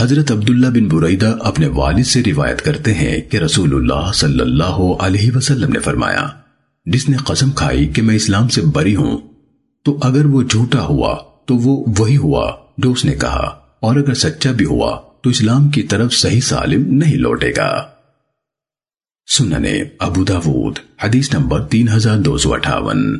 حضرت عبداللہ بن بریدہ اپنے والد سے روایت کرتے ہیں کہ رسول اللہ صلی اللہ علیہ وسلم نے فرمایا، جس نے قسم کھائی کہ میں اسلام سے بری ہوں، تو اگر وہ جھوٹا ہوا، تو وہ وہی ہوا جو اس نے کہا، اور اگر سچا بھی ہوا، تو اسلام کی طرف صحیح سالم نہیں لوٹے گا۔ سننے ابو داود، حدیث نمبر تین ہزار دو سو اٹھاون۔